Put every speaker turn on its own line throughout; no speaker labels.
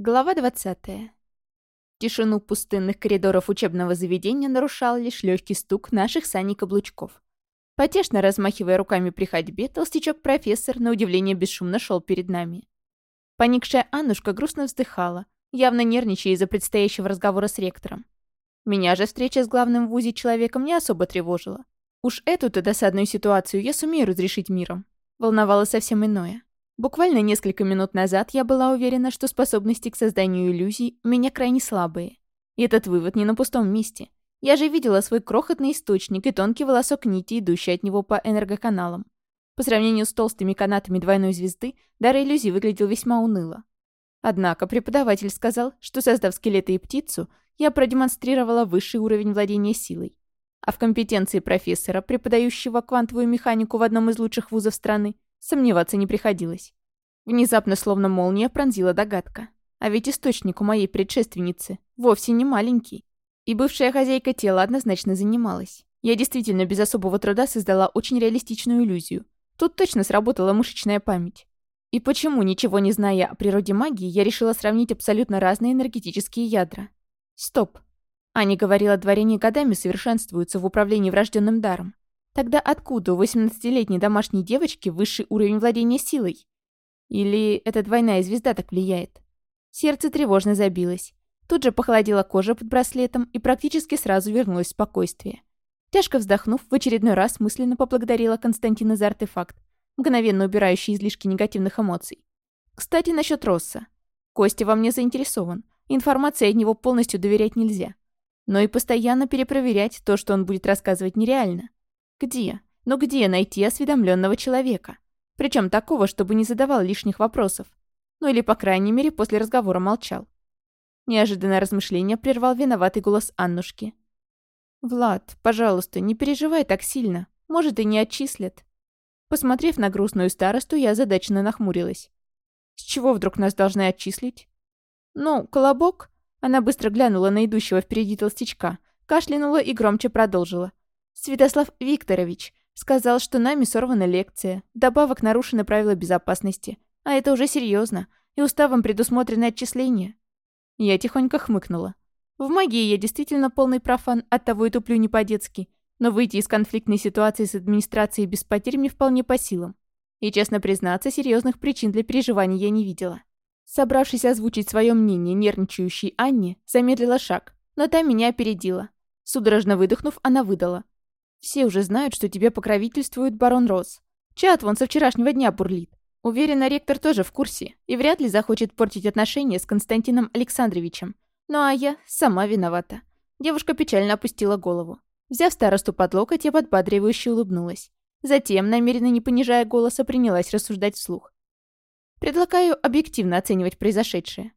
Глава 20. Тишину пустынных коридоров учебного заведения нарушал лишь легкий стук наших саней каблучков. Потешно размахивая руками при ходьбе, толстячок-профессор на удивление бесшумно шел перед нами. Поникшая Аннушка грустно вздыхала, явно нервничая из-за предстоящего разговора с ректором. Меня же встреча с главным в ВУЗе человеком не особо тревожила. Уж эту-то досадную ситуацию я сумею разрешить миром. Волновало совсем иное. Буквально несколько минут назад я была уверена, что способности к созданию иллюзий у меня крайне слабые. И этот вывод не на пустом месте. Я же видела свой крохотный источник и тонкий волосок нити, идущий от него по энергоканалам. По сравнению с толстыми канатами двойной звезды, дар иллюзий выглядел весьма уныло. Однако преподаватель сказал, что создав скелеты и птицу, я продемонстрировала высший уровень владения силой. А в компетенции профессора, преподающего квантовую механику в одном из лучших вузов страны, Сомневаться не приходилось. Внезапно, словно молния, пронзила догадка. А ведь источник у моей предшественницы вовсе не маленький. И бывшая хозяйка тела однозначно занималась. Я действительно без особого труда создала очень реалистичную иллюзию. Тут точно сработала мышечная память. И почему, ничего не зная о природе магии, я решила сравнить абсолютно разные энергетические ядра? Стоп. Аня говорила, дворяне годами совершенствуются в управлении врожденным даром. Тогда откуда у 18-летней домашней девочки высший уровень владения силой? Или эта двойная звезда так влияет? Сердце тревожно забилось. Тут же похолодела кожа под браслетом и практически сразу вернулось спокойствие. Тяжко вздохнув, в очередной раз мысленно поблагодарила Константина за артефакт, мгновенно убирающий излишки негативных эмоций. Кстати, насчет Росса. Костя во мне заинтересован. Информации от него полностью доверять нельзя. Но и постоянно перепроверять то, что он будет рассказывать, нереально. Где? Ну где найти осведомленного человека? Причем такого, чтобы не задавал лишних вопросов. Ну или, по крайней мере, после разговора молчал. Неожиданное размышление прервал виноватый голос Аннушки. «Влад, пожалуйста, не переживай так сильно. Может, и не отчислят». Посмотрев на грустную старосту, я задачно нахмурилась. «С чего вдруг нас должны отчислить?» «Ну, колобок?» Она быстро глянула на идущего впереди толстячка, кашлянула и громче продолжила. Святослав Викторович сказал, что нами сорвана лекция, добавок нарушены правила безопасности, а это уже серьезно, и уставом предусмотрено отчисление. Я тихонько хмыкнула. В магии я действительно полный профан, оттого и туплю не по-детски, но выйти из конфликтной ситуации с администрацией без потерь мне вполне по силам. И, честно признаться, серьезных причин для переживаний я не видела. Собравшись озвучить свое мнение нервничающей Анне, замедлила шаг, но та меня опередила. Судорожно выдохнув, она выдала. Все уже знают, что тебе покровительствует барон Росс. Чат вон со вчерашнего дня бурлит. Уверена, ректор тоже в курсе и вряд ли захочет портить отношения с Константином Александровичем. Ну а я сама виновата. Девушка печально опустила голову. Взяв старосту под локоть, я подбадривающе улыбнулась. Затем, намеренно не понижая голоса, принялась рассуждать вслух. Предлагаю объективно оценивать произошедшее.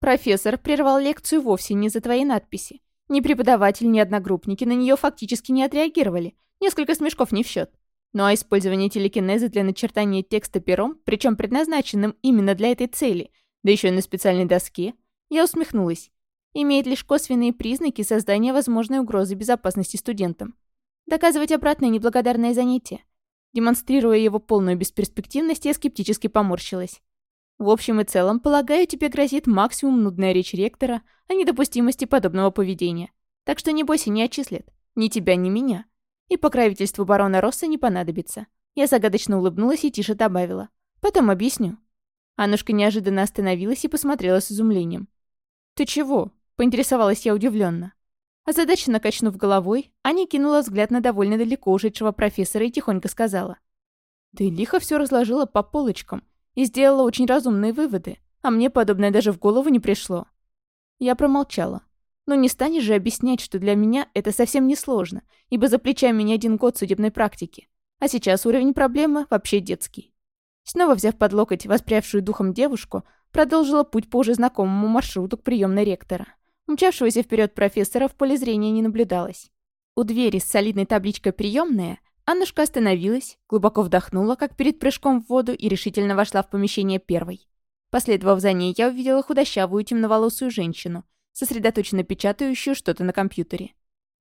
Профессор прервал лекцию вовсе не за твои надписи. Ни преподаватель, ни одногруппники на нее фактически не отреагировали. Несколько смешков не в счет. Ну а использование телекинеза для начертания текста пером, причем предназначенным именно для этой цели, да еще и на специальной доске, я усмехнулась. Имеет лишь косвенные признаки создания возможной угрозы безопасности студентам. Доказывать обратное неблагодарное занятие. Демонстрируя его полную бесперспективность, я скептически поморщилась. В общем и целом, полагаю, тебе грозит максимум нудная речь ректора о недопустимости подобного поведения. Так что не бойся, не отчислят. Ни тебя, ни меня. И покровительству барона Росса не понадобится. Я загадочно улыбнулась и тише добавила. Потом объясню. Аннушка неожиданно остановилась и посмотрела с изумлением. «Ты чего?» — поинтересовалась я удивленно. Озадаченно качнув головой, Аня кинула взгляд на довольно далеко ушедшего профессора и тихонько сказала. «Ты лихо все разложила по полочкам и сделала очень разумные выводы, а мне подобное даже в голову не пришло. Я промолчала. Но не станешь же объяснять, что для меня это совсем не сложно, ибо за плечами не один год судебной практики. А сейчас уровень проблемы вообще детский. Снова взяв под локоть воспрявшую духом девушку, продолжила путь по уже знакомому маршруту к приемной ректора. Мчавшегося вперед профессора в поле зрения не наблюдалось. У двери с солидной табличкой «Приемная» Аннушка остановилась, глубоко вдохнула, как перед прыжком в воду, и решительно вошла в помещение первой. Последовав за ней, я увидела худощавую темноволосую женщину, сосредоточенно печатающую что-то на компьютере.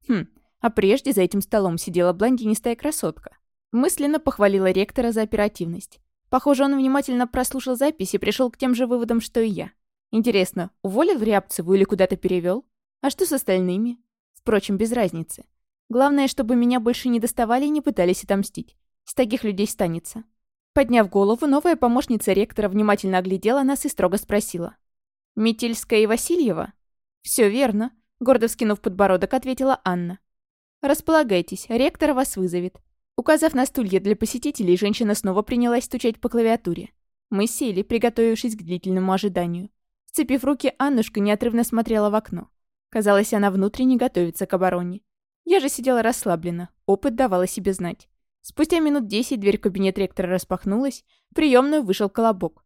Хм, а прежде за этим столом сидела блондинистая красотка. Мысленно похвалила ректора за оперативность. Похоже, он внимательно прослушал запись и пришел к тем же выводам, что и я. Интересно, уволил Рябцеву или куда-то перевел? А что с остальными? Впрочем, без разницы. Главное, чтобы меня больше не доставали и не пытались отомстить. С таких людей станется. Подняв голову, новая помощница ректора внимательно оглядела нас и строго спросила. «Метельская и Васильева?» «Все верно», — гордо вскинув подбородок, ответила Анна. «Располагайтесь, ректор вас вызовет». Указав на стулья для посетителей, женщина снова принялась стучать по клавиатуре. Мы сели, приготовившись к длительному ожиданию. Сцепив руки, Аннушка неотрывно смотрела в окно. Казалось, она внутренне готовится к обороне. Я же сидела расслабленно, опыт давал о себе знать. Спустя минут десять дверь кабинет ректора распахнулась, в приемную вышел колобок.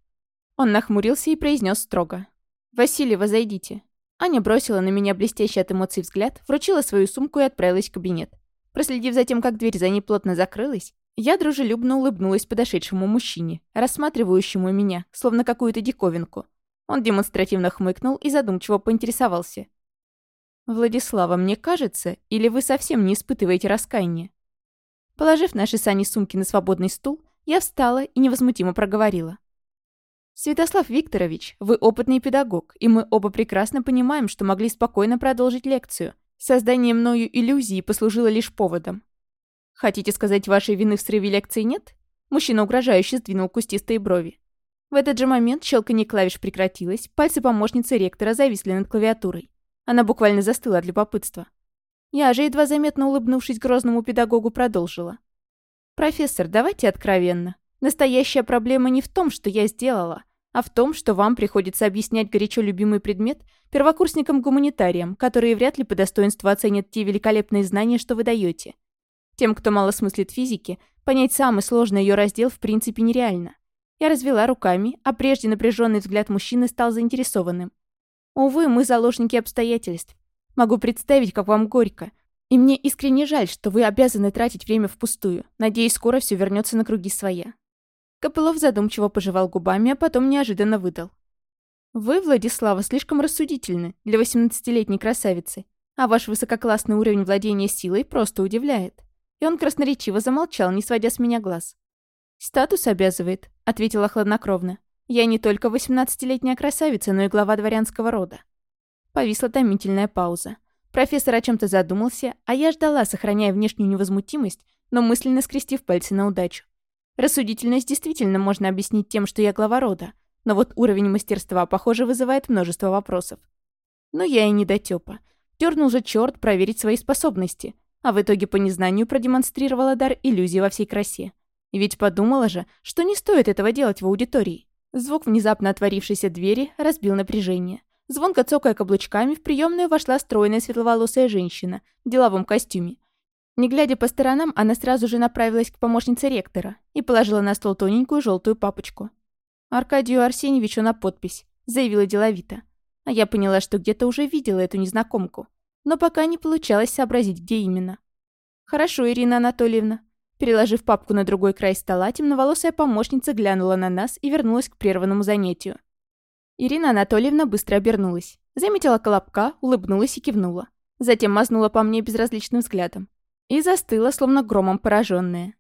Он нахмурился и произнес строго. «Васильева, зайдите». Аня бросила на меня блестящий от эмоций взгляд, вручила свою сумку и отправилась в кабинет. Проследив за тем, как дверь за ней плотно закрылась, я дружелюбно улыбнулась подошедшему мужчине, рассматривающему меня, словно какую-то диковинку. Он демонстративно хмыкнул и задумчиво поинтересовался. «Владислава, мне кажется, или вы совсем не испытываете раскаяния?» Положив наши сани сумки на свободный стул, я встала и невозмутимо проговорила. «Святослав Викторович, вы опытный педагог, и мы оба прекрасно понимаем, что могли спокойно продолжить лекцию. Создание мною иллюзии послужило лишь поводом. Хотите сказать, вашей вины в срыве лекции нет?» Мужчина угрожающе сдвинул кустистые брови. В этот же момент щелканье клавиш прекратилось, пальцы помощницы ректора зависли над клавиатурой. Она буквально застыла от любопытства. Я же, едва заметно улыбнувшись грозному педагогу, продолжила. «Профессор, давайте откровенно. Настоящая проблема не в том, что я сделала, а в том, что вам приходится объяснять горячо любимый предмет первокурсникам-гуманитариям, которые вряд ли по достоинству оценят те великолепные знания, что вы даете. Тем, кто мало смыслит физики, понять самый сложный ее раздел в принципе нереально. Я развела руками, а прежде напряженный взгляд мужчины стал заинтересованным. Увы, мы заложники обстоятельств. Могу представить, как вам горько. И мне искренне жаль, что вы обязаны тратить время впустую. Надеюсь, скоро все вернется на круги своя. Копылов задумчиво пожевал губами, а потом неожиданно выдал. «Вы, Владислава, слишком рассудительны для 18-летней красавицы, а ваш высококлассный уровень владения силой просто удивляет». И он красноречиво замолчал, не сводя с меня глаз. «Статус обязывает», — ответила хладнокровно. «Я не только 18-летняя красавица, но и глава дворянского рода». Повисла томительная пауза. Профессор о чем то задумался, а я ждала, сохраняя внешнюю невозмутимость, но мысленно скрестив пальцы на удачу. Рассудительность действительно можно объяснить тем, что я глава рода, но вот уровень мастерства, похоже, вызывает множество вопросов. Но я и не дотёпа. Дёрнул же чёрт проверить свои способности, а в итоге по незнанию продемонстрировала дар иллюзии во всей красе. Ведь подумала же, что не стоит этого делать в аудитории. Звук внезапно отворившейся двери разбил напряжение. Звонко цокая каблучками, в приемную вошла стройная светловолосая женщина в деловом костюме. Не глядя по сторонам, она сразу же направилась к помощнице ректора и положила на стол тоненькую желтую папочку. «Аркадию Арсеньевичу на подпись», — заявила деловито. А я поняла, что где-то уже видела эту незнакомку. Но пока не получалось сообразить, где именно. «Хорошо, Ирина Анатольевна». Переложив папку на другой край стола, темноволосая помощница глянула на нас и вернулась к прерванному занятию. Ирина Анатольевна быстро обернулась. Заметила колобка, улыбнулась и кивнула. Затем мазнула по мне безразличным взглядом. И застыла, словно громом пораженная.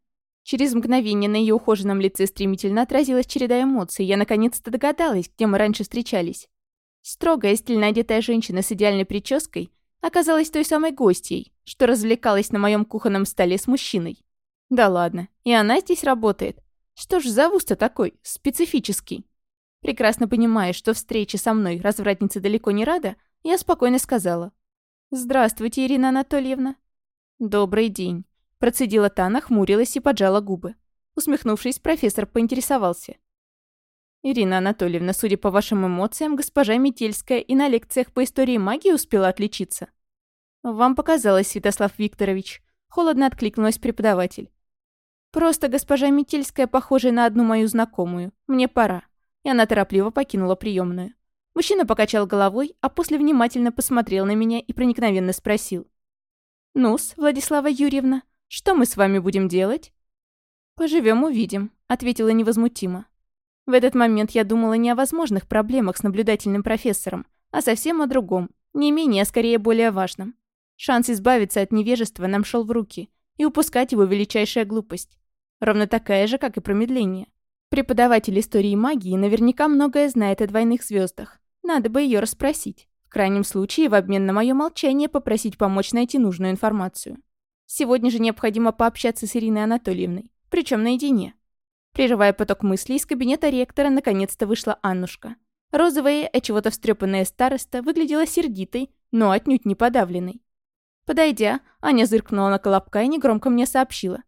Через мгновение на ее ухоженном лице стремительно отразилась череда эмоций, я наконец-то догадалась, где мы раньше встречались. Строгая, стильно одетая женщина с идеальной прической оказалась той самой гостьей, что развлекалась на моем кухонном столе с мужчиной. Да ладно, и она здесь работает. Что ж за вуз-то такой, специфический? Прекрасно понимая, что встреча со мной развратница далеко не рада, я спокойно сказала. «Здравствуйте, Ирина Анатольевна». «Добрый день», – процедила та, нахмурилась и поджала губы. Усмехнувшись, профессор поинтересовался. «Ирина Анатольевна, судя по вашим эмоциям, госпожа Метельская и на лекциях по истории магии успела отличиться». «Вам показалось, Святослав Викторович», – холодно откликнулась преподаватель. «Просто госпожа Метельская похожа на одну мою знакомую. Мне пора» и она торопливо покинула приемную. Мужчина покачал головой, а после внимательно посмотрел на меня и проникновенно спросил. «Ну-с, Владислава Юрьевна, что мы с вами будем делать?» «Поживем, увидим», — ответила невозмутимо. В этот момент я думала не о возможных проблемах с наблюдательным профессором, а совсем о другом, не менее, а скорее более важном. Шанс избавиться от невежества нам шел в руки, и упускать его величайшая глупость. Ровно такая же, как и промедление. Преподаватель истории магии наверняка многое знает о двойных звездах. Надо бы ее расспросить. В крайнем случае, в обмен на мое молчание попросить помочь найти нужную информацию. Сегодня же необходимо пообщаться с Ириной Анатольевной, причем наедине. Прерывая поток мыслей, из кабинета ректора наконец-то вышла Аннушка. Розовая, а чего-то встрепанная староста выглядела сердитой, но отнюдь не подавленной. Подойдя, Аня зыркнула на Колобка и негромко мне сообщила.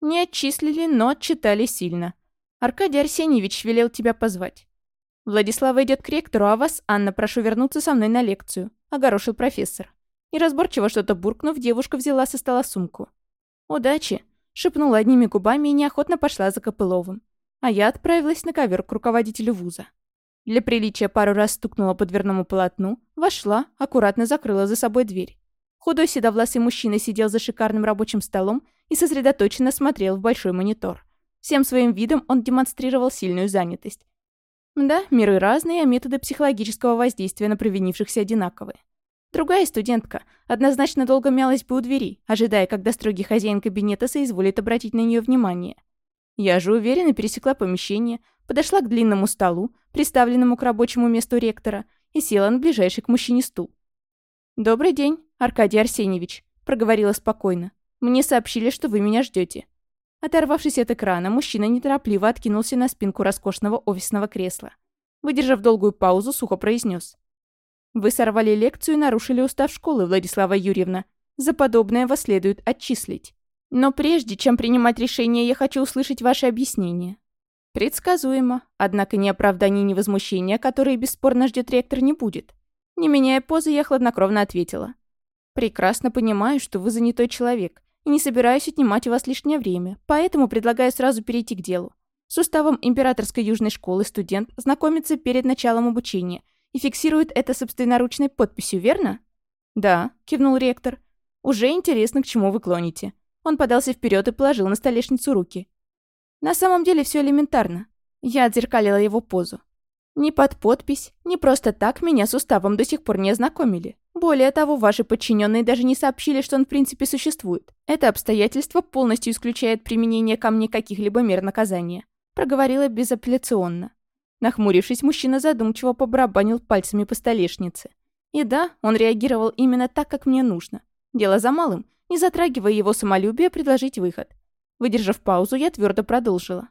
«Не отчислили, но отчитали сильно. Аркадий Арсеньевич велел тебя позвать. Владислава идет к ректору, а вас, Анна, прошу вернуться со мной на лекцию», — огорошил профессор. И разборчиво что-то буркнув, девушка взяла со стола сумку. «Удачи!» — шепнула одними губами и неохотно пошла за Копыловым. А я отправилась на ковер к руководителю вуза. Для приличия пару раз стукнула по дверному полотну, вошла, аккуратно закрыла за собой дверь. Худой седовласый мужчина сидел за шикарным рабочим столом и сосредоточенно смотрел в большой монитор. Всем своим видом он демонстрировал сильную занятость. Да, миры разные, а методы психологического воздействия на провинившихся одинаковые. Другая студентка однозначно долго мялась бы у двери, ожидая, когда строгий хозяин кабинета соизволит обратить на нее внимание. Я же уверенно пересекла помещение, подошла к длинному столу, приставленному к рабочему месту ректора, и села на ближайший к мужчине стул. «Добрый день, Аркадий Арсеньевич», — проговорила спокойно. «Мне сообщили, что вы меня ждете. Оторвавшись от экрана, мужчина неторопливо откинулся на спинку роскошного офисного кресла. Выдержав долгую паузу, сухо произнес: «Вы сорвали лекцию и нарушили устав школы, Владислава Юрьевна. За подобное вас следует отчислить. Но прежде чем принимать решение, я хочу услышать ваше объяснение». Предсказуемо, однако ни оправданий, ни возмущения, которые бесспорно ждет ректор, не будет. Не меняя позы, я хладнокровно ответила. «Прекрасно понимаю, что вы занятой человек, и не собираюсь отнимать у вас лишнее время, поэтому предлагаю сразу перейти к делу. С уставом Императорской Южной школы студент знакомится перед началом обучения и фиксирует это собственноручной подписью, верно?» «Да», — кивнул ректор. «Уже интересно, к чему вы клоните». Он подался вперед и положил на столешницу руки. «На самом деле все элементарно». Я отзеркалила его позу. Ни под подпись, ни просто так меня с уставом до сих пор не ознакомили. Более того, ваши подчиненные даже не сообщили, что он в принципе существует. Это обстоятельство полностью исключает применение ко мне каких-либо мер наказания. Проговорила безапелляционно. Нахмурившись, мужчина задумчиво побарабанил пальцами по столешнице. И да, он реагировал именно так, как мне нужно. Дело за малым, не затрагивая его самолюбие, предложить выход. Выдержав паузу, я твердо продолжила.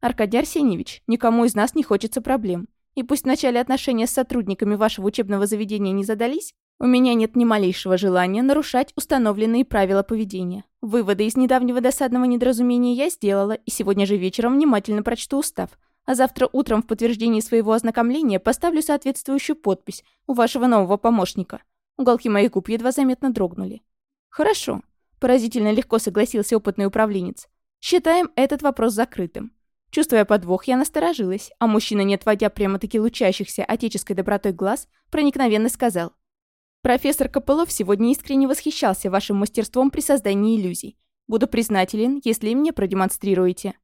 «Аркадий Арсеньевич, никому из нас не хочется проблем. И пусть в начале отношения с сотрудниками вашего учебного заведения не задались, у меня нет ни малейшего желания нарушать установленные правила поведения. Выводы из недавнего досадного недоразумения я сделала, и сегодня же вечером внимательно прочту устав. А завтра утром в подтверждении своего ознакомления поставлю соответствующую подпись у вашего нового помощника. Уголки моих губ едва заметно дрогнули. «Хорошо», – поразительно легко согласился опытный управленец. «Считаем этот вопрос закрытым. Чувствуя подвох, я насторожилась, а мужчина, не отводя прямо-таки лучащихся отеческой добротой глаз, проникновенно сказал. «Профессор Копылов сегодня искренне восхищался вашим мастерством при создании иллюзий. Буду признателен, если мне продемонстрируете».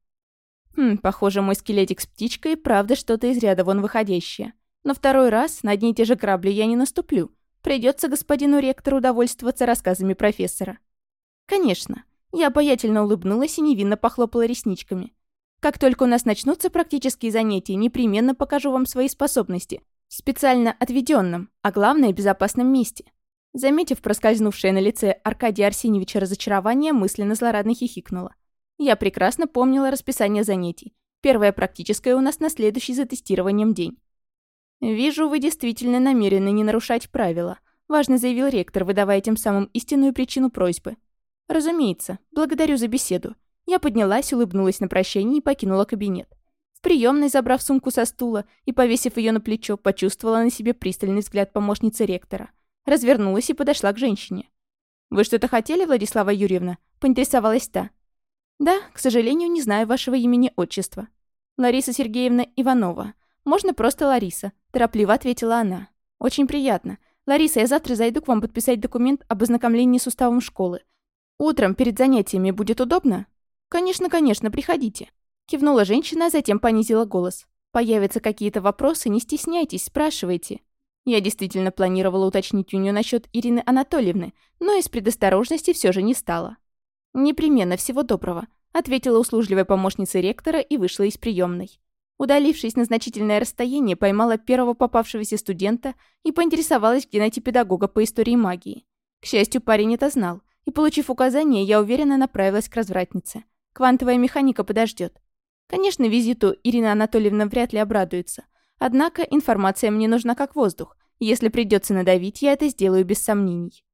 Хм, похоже, мой скелетик с птичкой правда что-то из ряда вон выходящее. Но второй раз на одни и те же грабли я не наступлю. Придется господину ректору удовольствоваться рассказами профессора. Конечно. Я обаятельно улыбнулась и невинно похлопала ресничками. Как только у нас начнутся практические занятия, непременно покажу вам свои способности. В специально отведенном, а главное, безопасном месте. Заметив проскользнувшее на лице Аркадия Арсеньевича разочарование, мысленно злорадно хихикнула. Я прекрасно помнила расписание занятий. Первое практическое у нас на следующий за тестированием день. «Вижу, вы действительно намерены не нарушать правила», — важно заявил ректор, выдавая тем самым истинную причину просьбы. «Разумеется. Благодарю за беседу. Я поднялась, улыбнулась на прощание и покинула кабинет. В приемной, забрав сумку со стула и повесив ее на плечо, почувствовала на себе пристальный взгляд помощницы ректора. Развернулась и подошла к женщине. «Вы что-то хотели, Владислава Юрьевна?» – поинтересовалась та. «Да, к сожалению, не знаю вашего имени-отчества». «Лариса Сергеевна Иванова. Можно просто Лариса», – торопливо ответила она. «Очень приятно. Лариса, я завтра зайду к вам подписать документ об ознакомлении с уставом школы. Утром перед занятиями будет удобно?» «Конечно, конечно, приходите». Кивнула женщина, а затем понизила голос. «Появятся какие-то вопросы, не стесняйтесь, спрашивайте». Я действительно планировала уточнить у нее насчет Ирины Анатольевны, но из предосторожности все же не стала. «Непременно, всего доброго», — ответила услужливая помощница ректора и вышла из приемной. Удалившись на значительное расстояние, поймала первого попавшегося студента и поинтересовалась, где найти педагога по истории магии. К счастью, парень это знал, и, получив указание, я уверенно направилась к развратнице. Квантовая механика подождет. Конечно, визиту Ирина Анатольевна вряд ли обрадуется. Однако информация мне нужна как воздух. Если придется надавить, я это сделаю без сомнений.